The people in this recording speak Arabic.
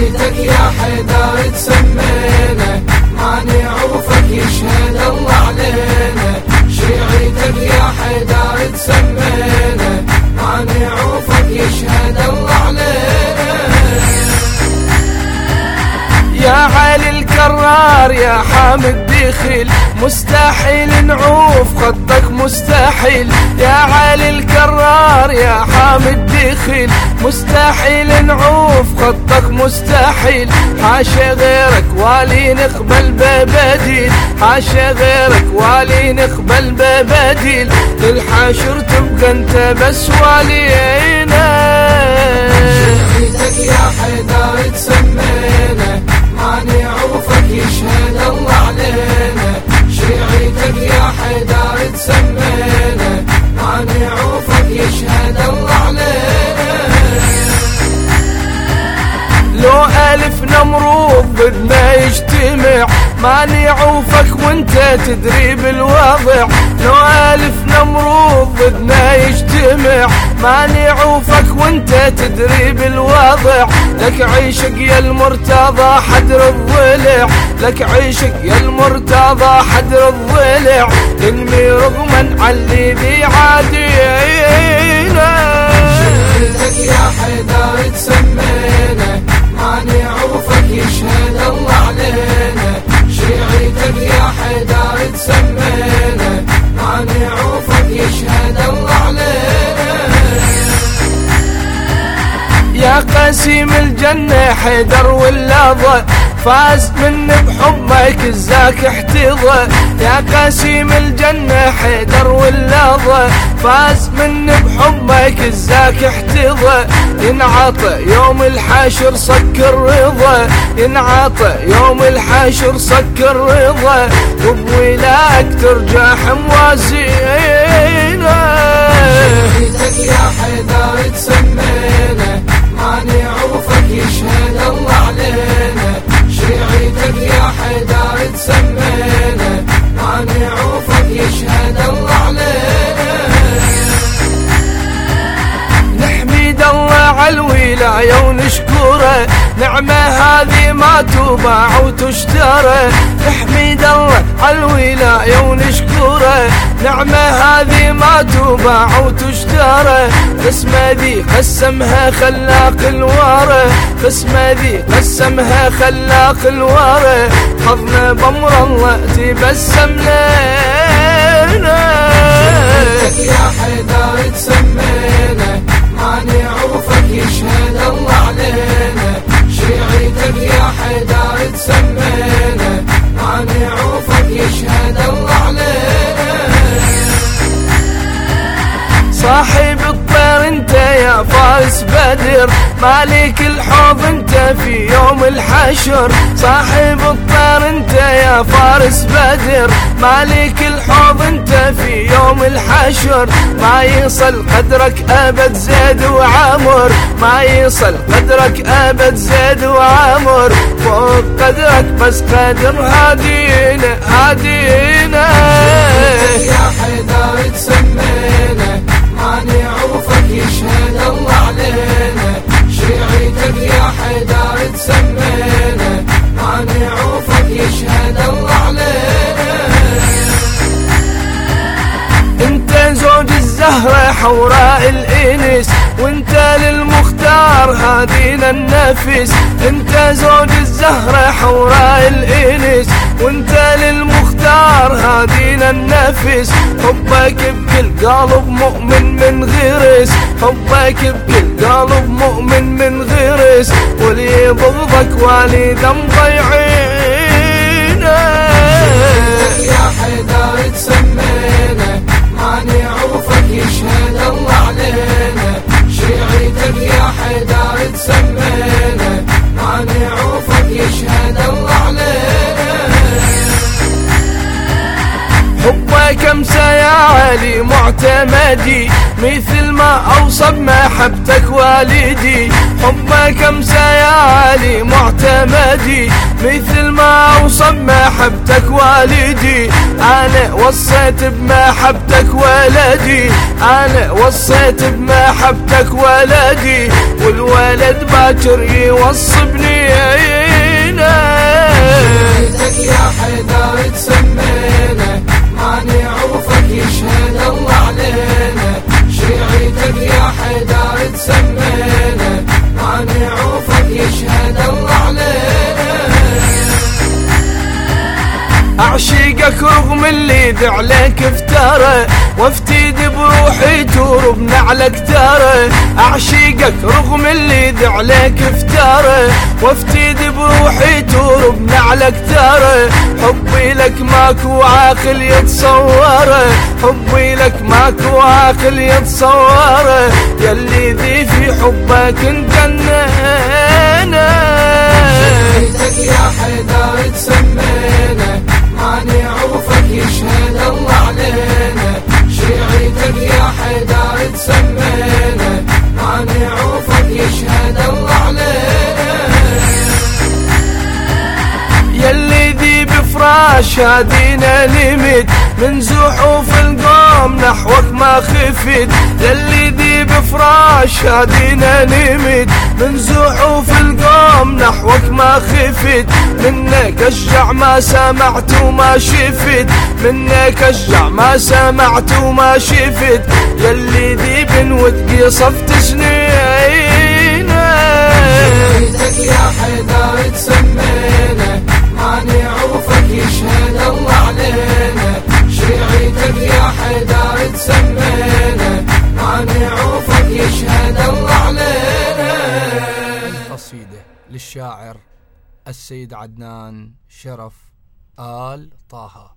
شيعيتك يا حيدر تسمينا ما نعوفك يشهد الله علينا. شيعيتك يا حيدر تسمينا ما نعوفك يشهد الله علينا. يا علي الكرار يا حامد دخل مستحيل نعوف خطك مستحيل. يا علي الكرار يا حامد دخل مستحيل نعوف خطك مستحيل. حاشا غيرك والي نقبل ببديل. حاشا غيرك والي نقبل ببديل. للحاشر تبقى انت بس والينا شهيتك يا حيدر تسمينا ما نعوفك يشهد الله. ضد ما يجتمع ما نعوفك وانت تدري بالوضع. لو ألف نمرود ضد ما يجتمع ما نعوفك وانت تدري بالوضع. لك عيشك يا المرتضى حدر الضلع. لك عيشك يا المرتضى حدر الضلع. تنمي رغما علي بيعادينا. شهيتك يا حيدر تسمينا علينا. يا قسيم الجنة حيدر واللظى فاز من بحبك الزاك احتضى يا قسيم الجنة حيدر واللظى فاز من بحبك الزاك احتضى. ينعطى يوم الحشر صك الرضا. ينعطى يوم الحشر صك الرضا. وبولاك ترجع موازينا شهيتك يا حيدر تسمينا. ما نعوفك يشهد الله علينا. شيعيتك يا حيدر تسمينا. نعمة هذه ما تباع وتشترى. نحمد الله الولاية ونشكره. نعمة هذه ما تباع وتشترى. قسمة ذي قسمها خلاق الورى. قسمة ذي قسمها خلاق الورى. حظنا بأمر الله تبسم لنا. يا حيدر تسمينا ما نعوفك يشهد. فارس بدر. مالك الحوض انت في يوم الحشر. صاحب الطير انت يا فارس بدر. مالك الحوض انت في يوم الحشر. ما يصل قدرك أبد زيد وعمر. ما يصل قدرك أبد زيد وعمر. فوق قدرك بس قدر هادينا هادينا. حوراء الإنس وانت للمختار هادينا النفس. انت زوج الزهرة حوراء الإنس وانت للمختار هادينا النفس. حبك بكل قلب مؤمن من غرس حبك بكل قلب مؤمن من غرس. واللي يبغضك والدا مضيعينه معتمدي مثل ما اوصى بمحبتك والدي. حبك امسى يا علي معتمدي مثل ما اوصى بمحبتك والدي. أنا وصيت بمحبتك ولدي. أنا وصيت بمحبتك ولدي. والولد باكر يوصي بنينا شيعتك يا حيدر اعشقك رغم اللي ذعلك افترى وافتيد بروحي تورب نعلك ترى اعشقك رغم اللي ذعلك افترى وافتيد بروحي تورب نعلك ترى حبي لك ماكو عاقل يتصوره حبي لك ماكو عاقل يتصوره. يلي ذي في حبك انجننا هادينا نمت من زحوف القوم نحوك ما خفت. يلي ذي بفراش هادينا نمت من زحوف القوم نحوك ما خفت. منك أشجع ما سمعت وما شفت. منك أشجع ما سمعت وما شفت. يلي ذي بنود قصفت سنينه للشاعر السيد عدنان شرف آل طه.